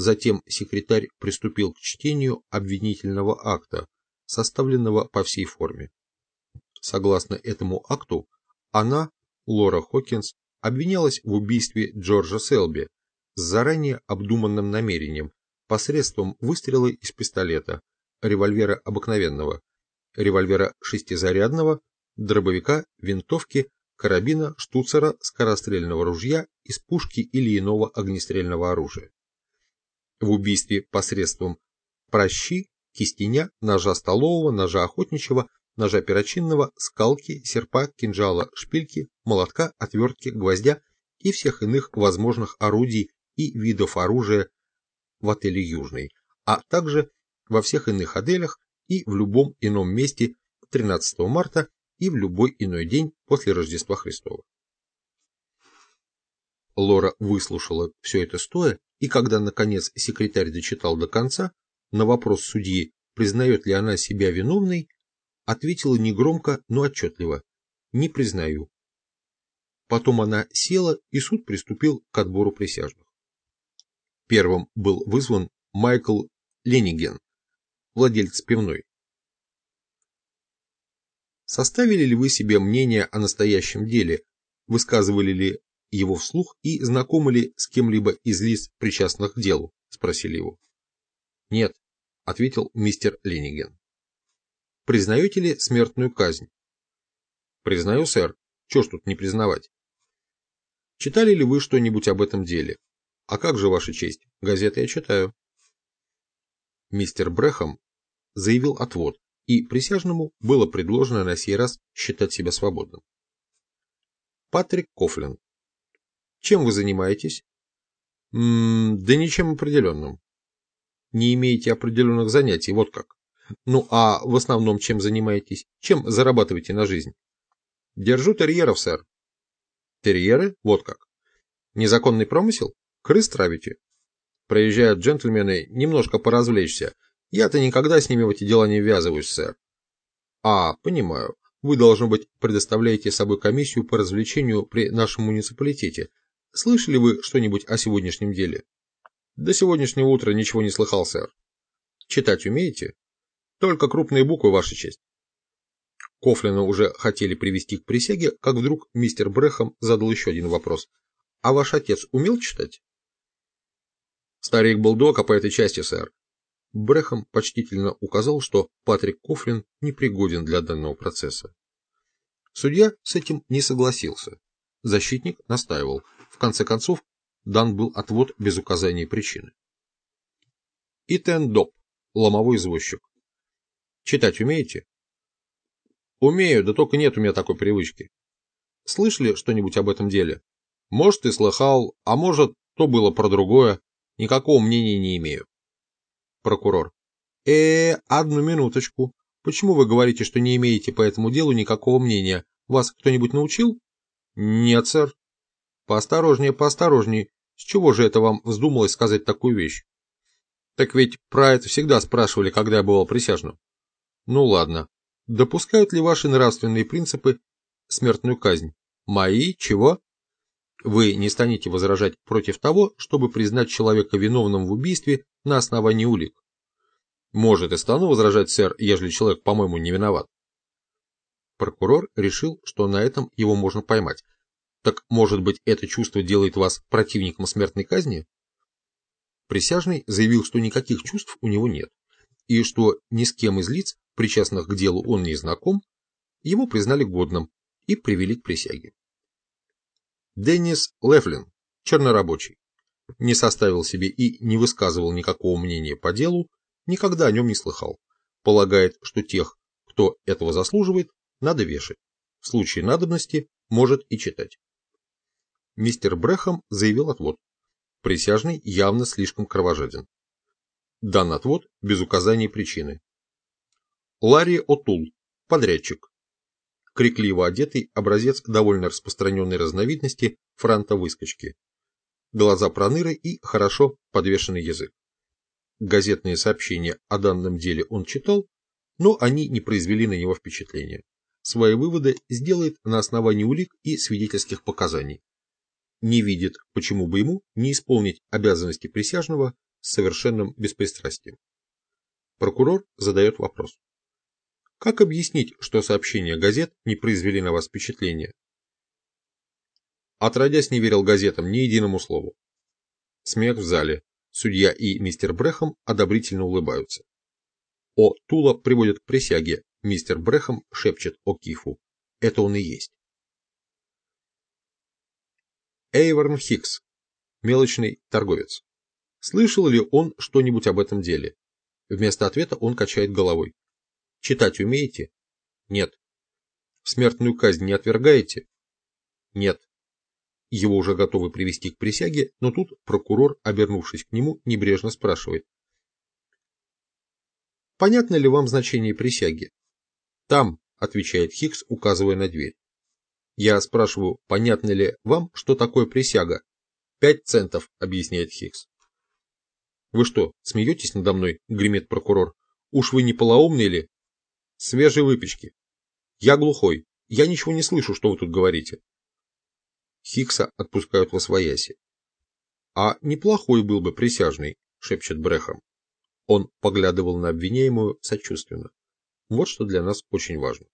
Затем секретарь приступил к чтению обвинительного акта, составленного по всей форме. Согласно этому акту, она, Лора Хокинс, обвинялась в убийстве Джорджа Селби с заранее обдуманным намерением посредством выстрела из пистолета, револьвера обыкновенного, револьвера шестизарядного, дробовика, винтовки, карабина, штуцера, скорострельного ружья из пушки или иного огнестрельного оружия. В убийстве посредством прощи, кистеня, ножа столового, ножа охотничьего, ножа перочинного, скалки, серпа, кинжала, шпильки, молотка, отвертки, гвоздя и всех иных возможных орудий и видов оружия в отеле «Южный», а также во всех иных отелях и в любом ином месте 13 марта и в любой иной день после Рождества Христова. Лора выслушала все это стоя, и когда, наконец, секретарь дочитал до конца, на вопрос судьи, признает ли она себя виновной, ответила негромко, но отчетливо «не признаю». Потом она села, и суд приступил к отбору присяжных. Первым был вызван Майкл Лениген, владелец пивной. Составили ли вы себе мнение о настоящем деле, высказывали ли его вслух и знакомы ли с кем-либо из лиц, причастных к делу? Спросили его. Нет, ответил мистер Лениген. Признаете ли смертную казнь? Признаю, сэр. Чего ж тут не признавать? Читали ли вы что-нибудь об этом деле? А как же, ваша честь? Газеты я читаю. Мистер Брехам заявил отвод, и присяжному было предложено на сей раз считать себя свободным. Патрик Кофлин. Чем вы занимаетесь? М -м, да ничем определенным. Не имеете определенных занятий, вот как. Ну а в основном чем занимаетесь? Чем зарабатываете на жизнь? Держу терьеров, сэр. Терьеры? Вот как. Незаконный промысел? Крыс травите? Проезжают джентльмены немножко поразвлечься. Я-то никогда с ними в эти дела не ввязываюсь, сэр. А, понимаю. Вы, должно быть, предоставляете собой комиссию по развлечению при нашем муниципалитете. Слышали вы что-нибудь о сегодняшнем деле? До сегодняшнего утра ничего не слыхал, сэр. Читать умеете? Только крупные буквы, Ваша честь. Кофлина уже хотели привести к присяге, как вдруг мистер Брехам задал еще один вопрос. А ваш отец умел читать? Старик был дока по этой части, сэр. Брехам почтительно указал, что Патрик Кофлин непригоден для данного процесса. Судья с этим не согласился. Защитник настаивал. Конце концов, дан был отвод без указания причины. Итен Доп, ломовой извозчик. Читать умеете? Умею, да только нет у меня такой привычки. Слышали что-нибудь об этом деле? Может, и слыхал, а может, то было про другое. Никакого мнения не имею. Прокурор. э, -э одну минуточку. Почему вы говорите, что не имеете по этому делу никакого мнения? Вас кто-нибудь научил? Нет, сэр. Поосторожнее, поосторожнее. С чего же это вам вздумалось сказать такую вещь? Так ведь про это всегда спрашивали, когда я бывал присяжным. Ну ладно. Допускают ли ваши нравственные принципы смертную казнь? Мои? Чего? Вы не станете возражать против того, чтобы признать человека виновным в убийстве на основании улик. Может и стану возражать, сэр, ежели человек, по-моему, не виноват. Прокурор решил, что на этом его можно поймать. Так, может быть, это чувство делает вас противником смертной казни? Присяжный заявил, что никаких чувств у него нет, и что ни с кем из лиц, причастных к делу, он не знаком, его признали годным и привели к присяге. Деннис Лефлин, чернорабочий, не составил себе и не высказывал никакого мнения по делу, никогда о нем не слыхал. Полагает, что тех, кто этого заслуживает, надо вешать. В случае надобности может и читать. Мистер Брехам заявил отвод. Присяжный явно слишком кровожаден. Дан отвод без указания причины. Ларри Отул, подрядчик, крикливо одетый образец довольно распространенной разновидности франта-выскочки. Глаза проныры и хорошо подвешенный язык. Газетные сообщения о данном деле он читал, но они не произвели на него впечатления. Свои выводы сделает на основании улик и свидетельских показаний. Не видит, почему бы ему не исполнить обязанности присяжного с совершенным беспристрастием. Прокурор задает вопрос. Как объяснить, что сообщения газет не произвели на вас впечатления? Отродясь не верил газетам ни единому слову. Смех в зале. Судья и мистер Брехам одобрительно улыбаются. О Тула приводит к присяге. Мистер Брехам шепчет о Кифу. Это он и есть. Эйворн Хикс. Мелочный торговец. Слышал ли он что-нибудь об этом деле? Вместо ответа он качает головой. Читать умеете? Нет. Смертную казнь не отвергаете? Нет. Его уже готовы привести к присяге, но тут прокурор, обернувшись к нему, небрежно спрашивает. Понятно ли вам значение присяги? Там, отвечает Хикс, указывая на дверь. Я спрашиваю, понятно ли вам, что такое присяга? Пять центов, объясняет Хикс. Вы что, смеетесь надо мной, гремит прокурор? Уж вы не полоумный ли? Свежей выпечки. Я глухой. Я ничего не слышу, что вы тут говорите. Хикса отпускают во свояси. А неплохой был бы присяжный, шепчет Брехам. Он поглядывал на обвиняемую сочувственно. Вот что для нас очень важно.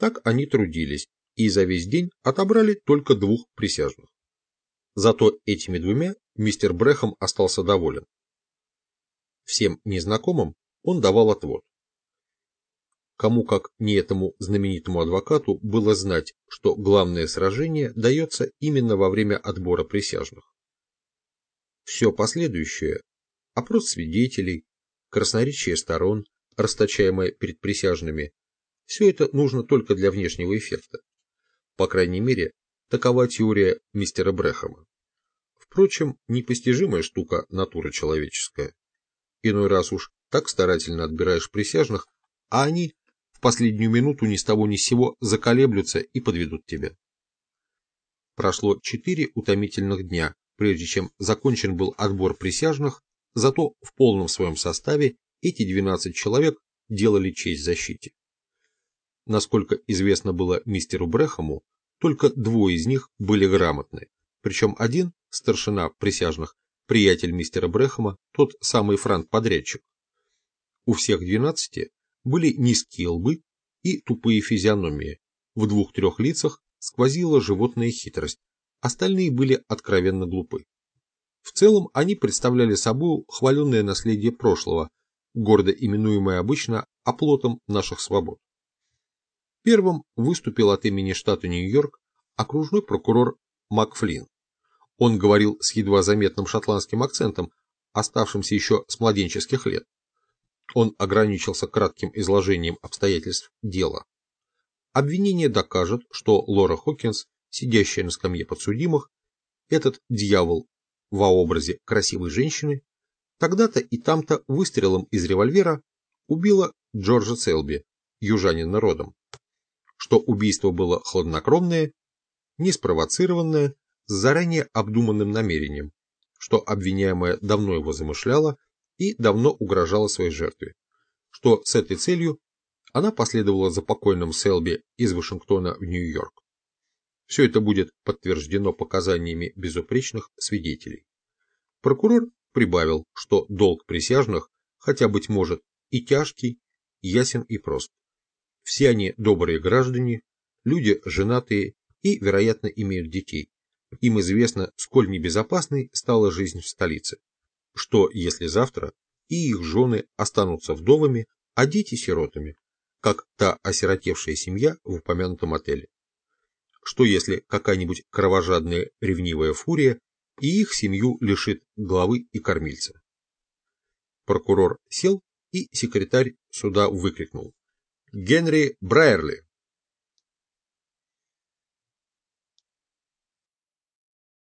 Так они трудились и за весь день отобрали только двух присяжных. Зато этими двумя мистер Брехам остался доволен. Всем незнакомым он давал отвод. Кому как не этому знаменитому адвокату было знать, что главное сражение дается именно во время отбора присяжных. Все последующее – опрос свидетелей, красноречие сторон, расточаемое перед присяжными – все это нужно только для внешнего эффекта. По крайней мере, такова теория мистера Брехама. Впрочем, непостижимая штука натура человеческая. Иной раз уж так старательно отбираешь присяжных, а они в последнюю минуту ни с того ни с сего заколеблются и подведут тебя. Прошло четыре утомительных дня, прежде чем закончен был отбор присяжных, зато в полном своем составе эти 12 человек делали честь защите. Насколько известно было мистеру Брехаму, только двое из них были грамотны, причем один, старшина присяжных, приятель мистера Брехама, тот самый франк-подрядчик. У всех 12 были низкие лбы и тупые физиономии. В двух-трех лицах сквозила животная хитрость, остальные были откровенно глупы. В целом они представляли собой хваленное наследие прошлого, гордо именуемое обычно оплотом наших свобод. Первым выступил от имени штата Нью-Йорк окружной прокурор Макфлин. Он говорил с едва заметным шотландским акцентом, оставшимся еще с младенческих лет. Он ограничился кратким изложением обстоятельств дела. Обвинение докажет, что Лора Хокинс, сидящая на скамье подсудимых, этот дьявол во образе красивой женщины, тогда-то и там-то выстрелом из револьвера убила Джорджа Селби, южанина родом, что убийство было хладнокровное, неспровоцированное, с заранее обдуманным намерением, что обвиняемая давно его замышляла и давно угрожала своей жертве, что с этой целью она последовала за покойным Селби из Вашингтона в Нью-Йорк. Все это будет подтверждено показаниями безупречных свидетелей. Прокурор прибавил, что долг присяжных, хотя, быть может, и тяжкий, ясен и прост. Все они добрые граждане, люди женатые и, вероятно, имеют детей. Им известно, сколь небезопасной стала жизнь в столице что если завтра и их жены останутся вдовами, а дети сиротами, как та осиротевшая семья в упомянутом отеле. Что если какая-нибудь кровожадная ревнивая фурия и их семью лишит главы и кормильца? Прокурор сел, и секретарь суда выкрикнул. «Генри Брайерли!»